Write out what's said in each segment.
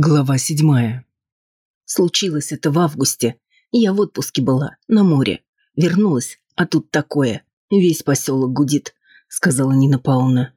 Глава седьмая. Случилось это в августе. Я в отпуске была, на море. Вернулась, а тут такое. Весь поселок гудит, сказала Нина Павловна.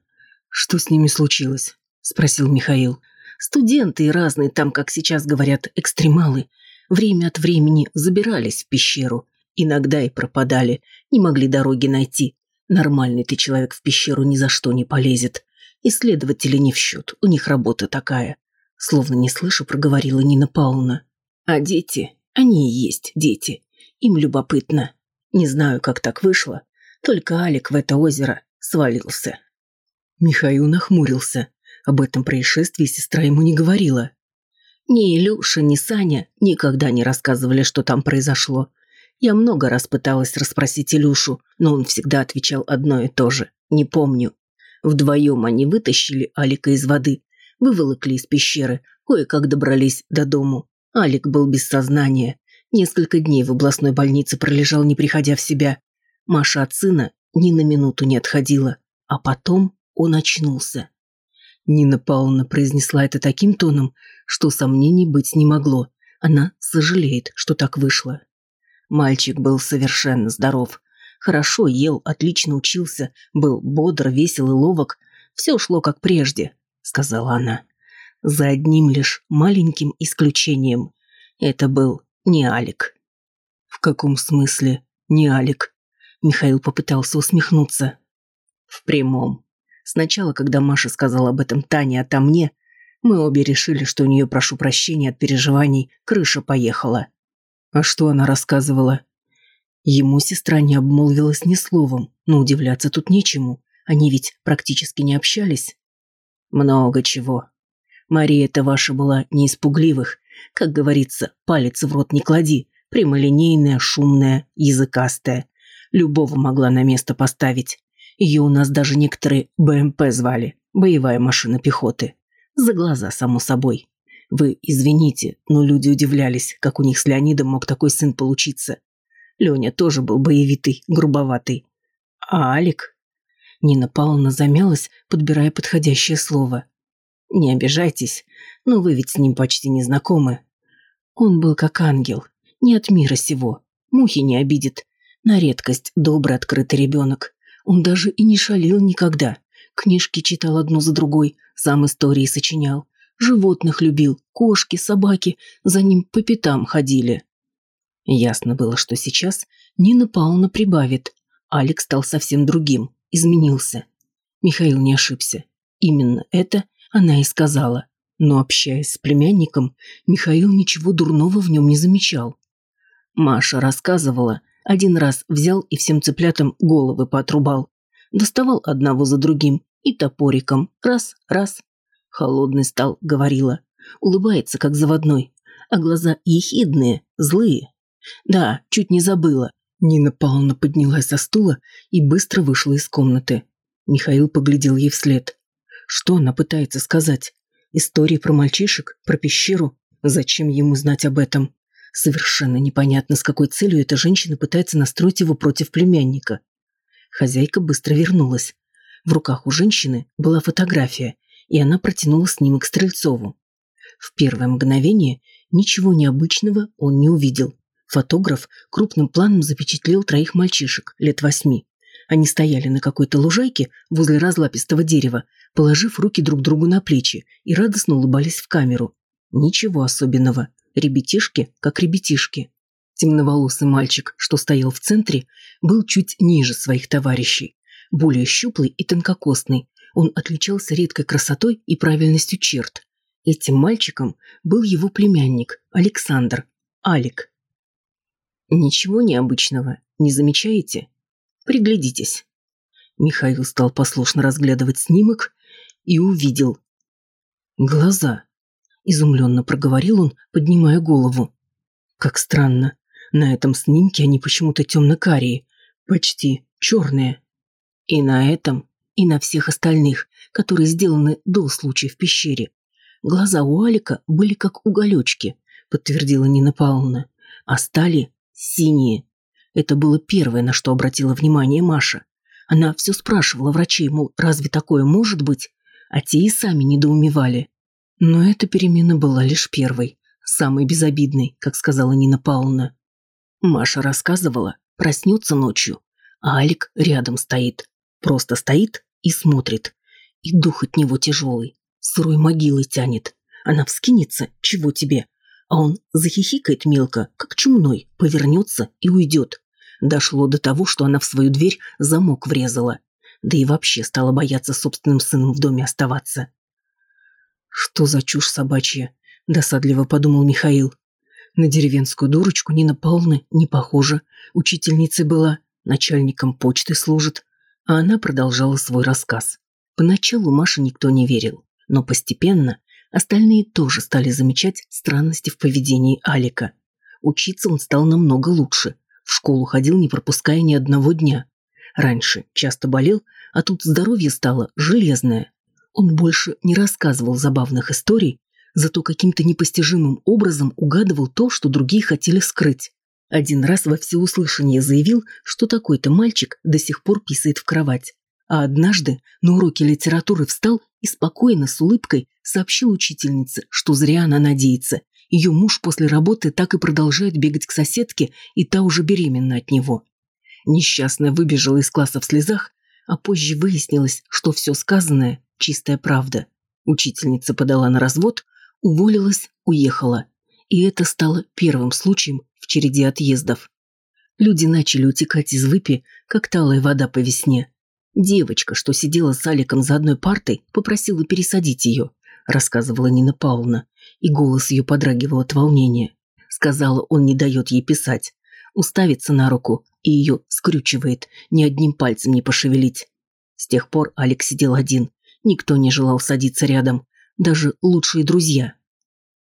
Что с ними случилось? Спросил Михаил. Студенты разные там, как сейчас говорят, экстремалы. Время от времени забирались в пещеру. Иногда и пропадали, не могли дороги найти. Нормальный ты человек в пещеру ни за что не полезет. Исследователи не в счет, у них работа такая. Словно не слыша, проговорила Нина Павловна. А дети, они и есть дети. Им любопытно. Не знаю, как так вышло. Только Алик в это озеро свалился. Михаил нахмурился. Об этом происшествии сестра ему не говорила. Ни Илюша, ни Саня никогда не рассказывали, что там произошло. Я много раз пыталась расспросить Илюшу, но он всегда отвечал одно и то же. Не помню. Вдвоем они вытащили Алика из воды, Выволокли из пещеры, кое-как добрались до дому. Алик был без сознания. Несколько дней в областной больнице пролежал, не приходя в себя. Маша от сына ни на минуту не отходила. А потом он очнулся. Нина Павловна произнесла это таким тоном, что сомнений быть не могло. Она сожалеет, что так вышло. Мальчик был совершенно здоров. Хорошо ел, отлично учился, был бодр, весел и ловок. Все шло как прежде. — сказала она. «За одним лишь маленьким исключением. Это был не Алик». «В каком смысле не Алик?» Михаил попытался усмехнуться. «В прямом. Сначала, когда Маша сказала об этом Тане, а там мне, мы обе решили, что у нее, прошу прощения от переживаний, крыша поехала». «А что она рассказывала?» Ему сестра не обмолвилась ни словом, но удивляться тут нечему. Они ведь практически не общались. Много чего. Мария-то ваша была не испугливых. Как говорится, палец в рот не клади. Прямолинейная, шумная, языкастая. Любого могла на место поставить. Ее у нас даже некоторые БМП звали. Боевая машина пехоты. За глаза, само собой. Вы извините, но люди удивлялись, как у них с Леонидом мог такой сын получиться. Леня тоже был боевитый, грубоватый. А Алик? Нина Павловна замялась, подбирая подходящее слово. «Не обижайтесь, но вы ведь с ним почти не знакомы. Он был как ангел, не от мира сего, мухи не обидит. На редкость добрый открытый ребенок. Он даже и не шалил никогда. Книжки читал одну за другой, сам истории сочинял. Животных любил, кошки, собаки, за ним по пятам ходили». Ясно было, что сейчас Нина Павловна прибавит. Алекс стал совсем другим, изменился. Михаил не ошибся. Именно это она и сказала. Но, общаясь с племянником, Михаил ничего дурного в нем не замечал. Маша рассказывала, один раз взял и всем цыплятам головы поотрубал. Доставал одного за другим и топориком. Раз, раз. Холодный стал, говорила. Улыбается, как заводной. А глаза ехидные, злые. Да, чуть не забыла. Нина Павловна поднялась со стула и быстро вышла из комнаты. Михаил поглядел ей вслед. Что она пытается сказать? Истории про мальчишек? Про пещеру? Зачем ему знать об этом? Совершенно непонятно, с какой целью эта женщина пытается настроить его против племянника. Хозяйка быстро вернулась. В руках у женщины была фотография, и она протянула снимок Стрельцову. В первое мгновение ничего необычного он не увидел. Фотограф крупным планом запечатлел троих мальчишек лет восьми. Они стояли на какой-то лужайке возле разлапистого дерева, положив руки друг другу на плечи и радостно улыбались в камеру. Ничего особенного. Ребятишки, как ребятишки. Темноволосый мальчик, что стоял в центре, был чуть ниже своих товарищей. Более щуплый и тонкокостный. Он отличался редкой красотой и правильностью черт. Этим мальчиком был его племянник, Александр, Алик. Ничего необычного не замечаете? Приглядитесь. Михаил стал послушно разглядывать снимок и увидел. Глаза. Изумленно проговорил он, поднимая голову. Как странно. На этом снимке они почему-то темно-карие, почти черные. И на этом, и на всех остальных, которые сделаны до случая в пещере. Глаза у Алика были как уголечки, подтвердила Нина Павловна, а стали Синие. Это было первое, на что обратила внимание Маша. Она все спрашивала врачей, мол, разве такое может быть? А те и сами недоумевали. Но эта перемена была лишь первой, самой безобидной, как сказала Нина Павловна. Маша рассказывала, проснется ночью, а Алик рядом стоит. Просто стоит и смотрит. И дух от него тяжелый, сырой могилой тянет. Она вскинется, чего тебе, а он захихикает мелко, как чумной, повернется и уйдет. Дошло до того, что она в свою дверь замок врезала. Да и вообще стала бояться собственным сыном в доме оставаться. «Что за чушь собачья?» – досадливо подумал Михаил. На деревенскую дурочку Нина Павловна не похожа. Учительницей была, начальником почты служит. А она продолжала свой рассказ. Поначалу Маше никто не верил, но постепенно остальные тоже стали замечать странности в поведении Алика. Учиться он стал намного лучше. В школу ходил, не пропуская ни одного дня. Раньше часто болел, а тут здоровье стало железное. Он больше не рассказывал забавных историй, зато каким-то непостижимым образом угадывал то, что другие хотели скрыть. Один раз во всеуслышание заявил, что такой-то мальчик до сих пор писает в кровать. А однажды на уроке литературы встал и спокойно, с улыбкой, сообщил учительнице, что зря она надеется. Ее муж после работы так и продолжает бегать к соседке, и та уже беременна от него. Несчастная выбежала из класса в слезах, а позже выяснилось, что все сказанное – чистая правда. Учительница подала на развод, уволилась, уехала. И это стало первым случаем в череде отъездов. Люди начали утекать из выпи, как талая вода по весне. Девочка, что сидела с Аликом за одной партой, попросила пересадить ее, рассказывала Нина Павловна, и голос ее подрагивал от волнения. Сказала, он не дает ей писать. Уставится на руку и ее скрючивает, ни одним пальцем не пошевелить. С тех пор Алекс сидел один. Никто не желал садиться рядом, даже лучшие друзья.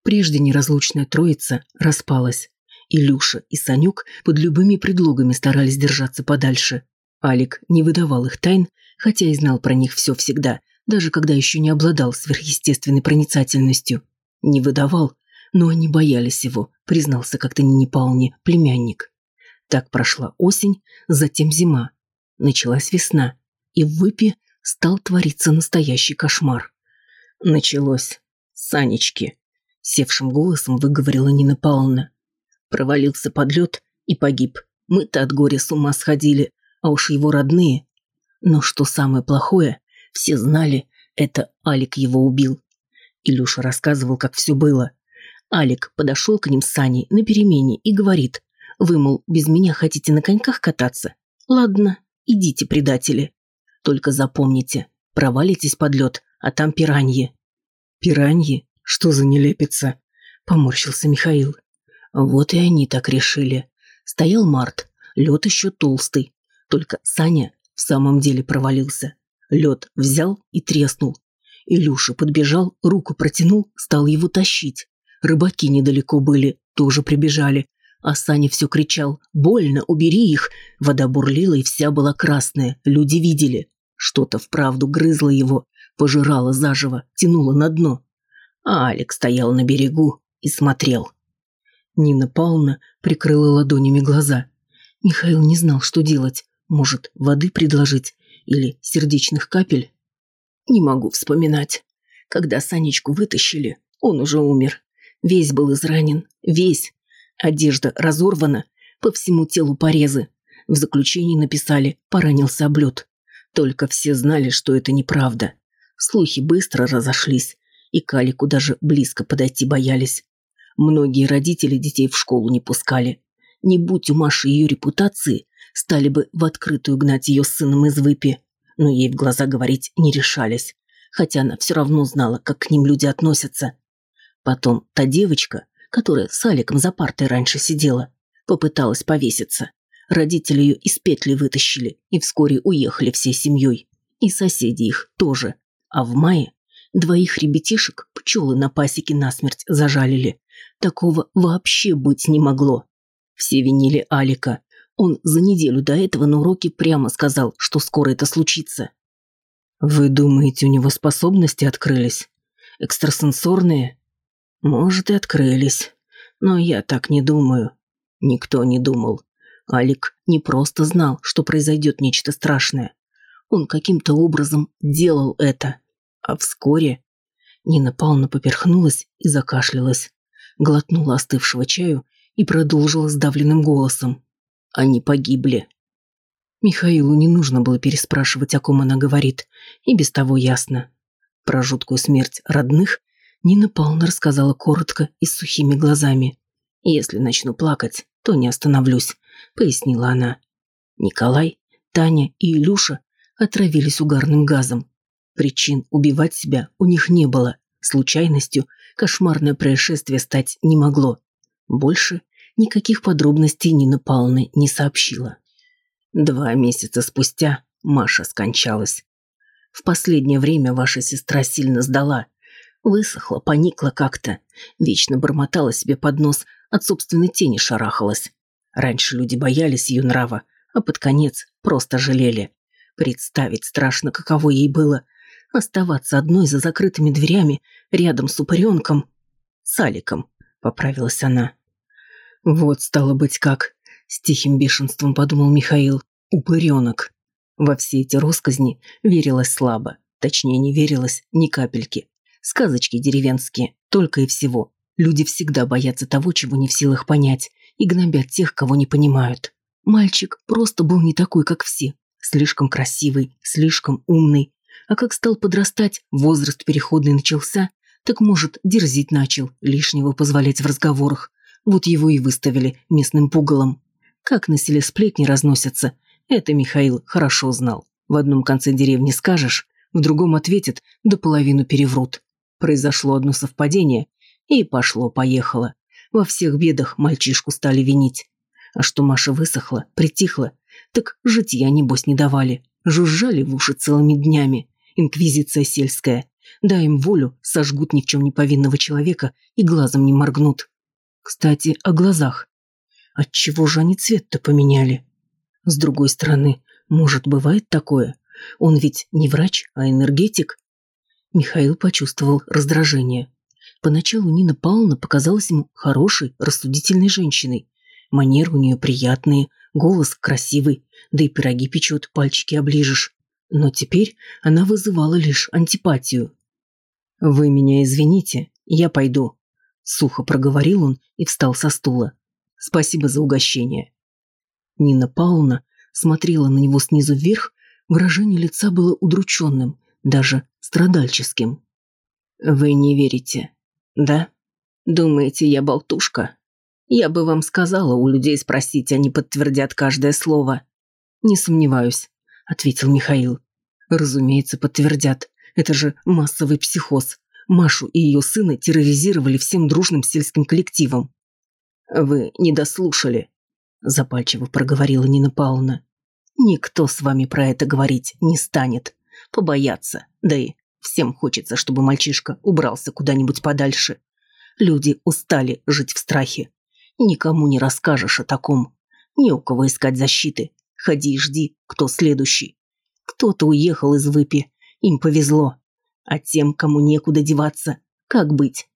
Прежде неразлучная троица распалась. Илюша и Санюк под любыми предлогами старались держаться подальше. Алик не выдавал их тайн, хотя и знал про них все всегда, даже когда еще не обладал сверхъестественной проницательностью. Не выдавал, но они боялись его, признался как-то не Павловне племянник. Так прошла осень, затем зима. Началась весна, и в выпе стал твориться настоящий кошмар. Началось. Санечки. Севшим голосом выговорила Нина Павловна. Провалился под лед и погиб. Мы-то от горя с ума сходили, а уж его родные. Но что самое плохое, все знали, это Алик его убил. Илюша рассказывал, как все было. Алик подошел к ним с Саней на перемене и говорит, вы, мол, без меня хотите на коньках кататься? Ладно, идите, предатели. Только запомните, провалитесь под лед, а там пираньи». «Пираньи? Что за нелепица?» – поморщился Михаил. Вот и они так решили. Стоял март, лед еще толстый. Только Саня в самом деле провалился. Лед взял и треснул. Илюша подбежал, руку протянул, стал его тащить. Рыбаки недалеко были, тоже прибежали. А Саня все кричал «Больно, убери их!» Вода бурлила и вся была красная, люди видели. Что-то вправду грызло его, пожирало заживо, тянуло на дно. А Алик стоял на берегу и смотрел. Нина Павловна прикрыла ладонями глаза. Михаил не знал, что делать. Может, воды предложить или сердечных капель? Не могу вспоминать. Когда Санечку вытащили, он уже умер. Весь был изранен, весь. Одежда разорвана, по всему телу порезы. В заключении написали «поранился об лед». Только все знали, что это неправда. Слухи быстро разошлись, и к Алику даже близко подойти боялись. Многие родители детей в школу не пускали. Не будь у Маши ее репутации, стали бы в открытую гнать ее с сыном из выпи. Но ей в глаза говорить не решались, хотя она все равно знала, как к ним люди относятся. Потом та девочка, которая с Аликом за партой раньше сидела, попыталась повеситься. Родители ее из петли вытащили и вскоре уехали всей семьей. И соседи их тоже. А в мае двоих ребятишек пчелы на пасеке насмерть зажалили. Такого вообще быть не могло. Все винили Алика. Он за неделю до этого на уроке прямо сказал, что скоро это случится. «Вы думаете, у него способности открылись? Экстрасенсорные?» «Может, и открылись. Но я так не думаю. Никто не думал. Алик не просто знал, что произойдет нечто страшное. Он каким-то образом делал это. А вскоре... Нина Павловна поперхнулась и закашлялась. Глотнула остывшего чаю и продолжила сдавленным голосом. Они погибли. Михаилу не нужно было переспрашивать, о ком она говорит, и без того ясно. Про жуткую смерть родных Нина Павловна рассказала коротко и с сухими глазами. «Если начну плакать, то не остановлюсь», — пояснила она. Николай, Таня и Илюша отравились угарным газом. Причин убивать себя у них не было. Случайностью кошмарное происшествие стать не могло. Больше никаких подробностей Нина Павловна не сообщила. Два месяца спустя Маша скончалась. В последнее время ваша сестра сильно сдала. Высохла, поникла как-то. Вечно бормотала себе под нос, от собственной тени шарахалась. Раньше люди боялись ее нрава, а под конец просто жалели. Представить страшно, каково ей было. Оставаться одной за закрытыми дверями, рядом с упыренком. С Аликом, поправилась она. Вот стало быть как. С тихим бешенством подумал Михаил. Упыренок. Во все эти росказни верилось слабо. Точнее, не верилось ни капельки. Сказочки деревенские, только и всего. Люди всегда боятся того, чего не в силах понять, и гнобят тех, кого не понимают. Мальчик просто был не такой, как все. Слишком красивый, слишком умный. А как стал подрастать, возраст переходный начался, так, может, дерзить начал, лишнего позволять в разговорах. Вот его и выставили местным пугалом. Как на селе сплетни разносятся, это Михаил хорошо знал. В одном конце деревни скажешь, в другом ответят, до половину переврут. Произошло одно совпадение, и пошло-поехало. Во всех бедах мальчишку стали винить. А что Маша высохла, притихла, так житья, небось, не давали. Жужжали в уши целыми днями. Инквизиция сельская. Дай им волю, сожгут ни в чем не повинного человека и глазом не моргнут. Кстати, о глазах. Отчего же они цвет-то поменяли? С другой стороны, может, бывает такое? Он ведь не врач, а энергетик. Михаил почувствовал раздражение. Поначалу Нина Павловна показалась ему хорошей, рассудительной женщиной. Манеры у нее приятные, голос красивый, да и пироги печет, пальчики оближешь. Но теперь она вызывала лишь антипатию. «Вы меня извините, я пойду», — сухо проговорил он и встал со стула. «Спасибо за угощение». Нина Павловна смотрела на него снизу вверх, выражение лица было удрученным, даже страдальческим. «Вы не верите, да? Думаете, я болтушка? Я бы вам сказала у людей спросить, они подтвердят каждое слово». «Не сомневаюсь», — ответил Михаил. «Разумеется, подтвердят. Это же массовый психоз. Машу и ее сына терроризировали всем дружным сельским коллективом». «Вы не дослушали», — запальчиво проговорила Нина Павловна. «Никто с вами про это говорить не станет. Побояться. Да и Всем хочется, чтобы мальчишка убрался куда-нибудь подальше. Люди устали жить в страхе. Никому не расскажешь о таком. Не у кого искать защиты. Ходи и жди, кто следующий. Кто-то уехал из выпи. Им повезло. А тем, кому некуда деваться, как быть?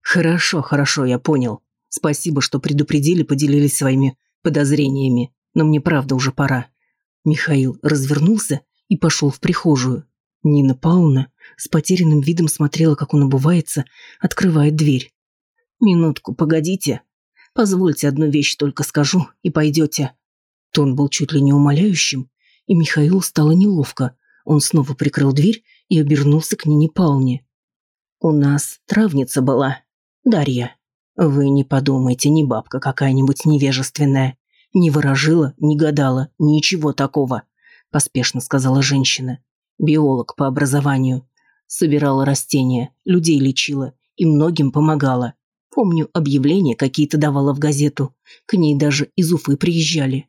Хорошо, хорошо, я понял. Спасибо, что предупредили, поделились своими подозрениями. Но мне правда уже пора. Михаил развернулся и пошел в прихожую. Нина Павловна с потерянным видом смотрела, как он обувается, открывает дверь. «Минутку, погодите. Позвольте одну вещь только скажу, и пойдете». Тон был чуть ли не умоляющим, и Михаилу стало неловко. Он снова прикрыл дверь и обернулся к Нине Павловне. «У нас травница была, Дарья. Вы не подумайте, не бабка какая-нибудь невежественная. Не ворожила, не гадала, ничего такого», – поспешно сказала женщина. «Биолог по образованию. Собирала растения, людей лечила и многим помогала. Помню, объявления какие-то давала в газету. К ней даже из Уфы приезжали.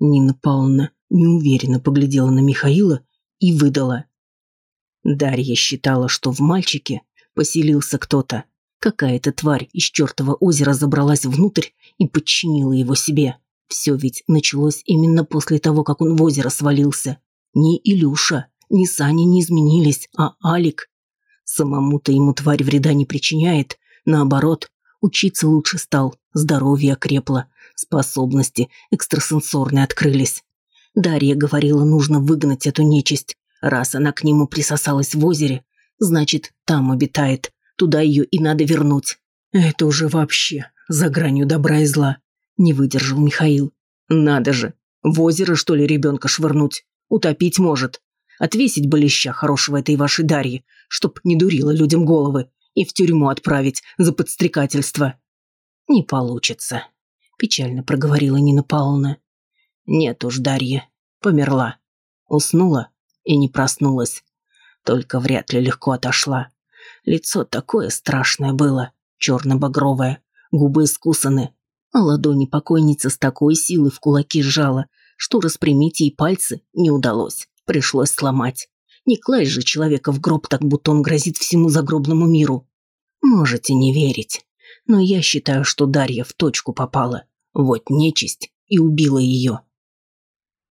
Нина Павловна неуверенно поглядела на Михаила и выдала. Дарья считала, что в мальчике поселился кто-то. Какая-то тварь из чертова озера забралась внутрь и подчинила его себе. Все ведь началось именно после того, как он в озеро свалился. Не Илюша, ни Саня не изменились, а Алик. Самому-то ему тварь вреда не причиняет. Наоборот, учиться лучше стал, здоровье окрепло, способности экстрасенсорные открылись. Дарья говорила, нужно выгнать эту нечисть. Раз она к нему присосалась в озере, Значит, там обитает. Туда ее и надо вернуть. Это уже вообще за гранью добра и зла. Не выдержал Михаил. Надо же, в озеро, что ли, ребенка швырнуть? Утопить может. Отвесить бы леща хорошего этой вашей Дарьи, чтоб не дурила людям головы, и в тюрьму отправить за подстрекательство. Не получится, печально проговорила Нина Павловна. Нет уж, Дарья, померла. Уснула и не проснулась. Только вряд ли легко отошла. Лицо такое страшное было, черно-багровое, губы искусаны, а ладони покойницы с такой силой в кулаки сжала, что распрямить ей пальцы не удалось. Пришлось сломать. Не класть же человека в гроб так, будто он грозит всему загробному миру. Можете не верить, но я считаю, что Дарья в точку попала. Вот нечисть и убила ее.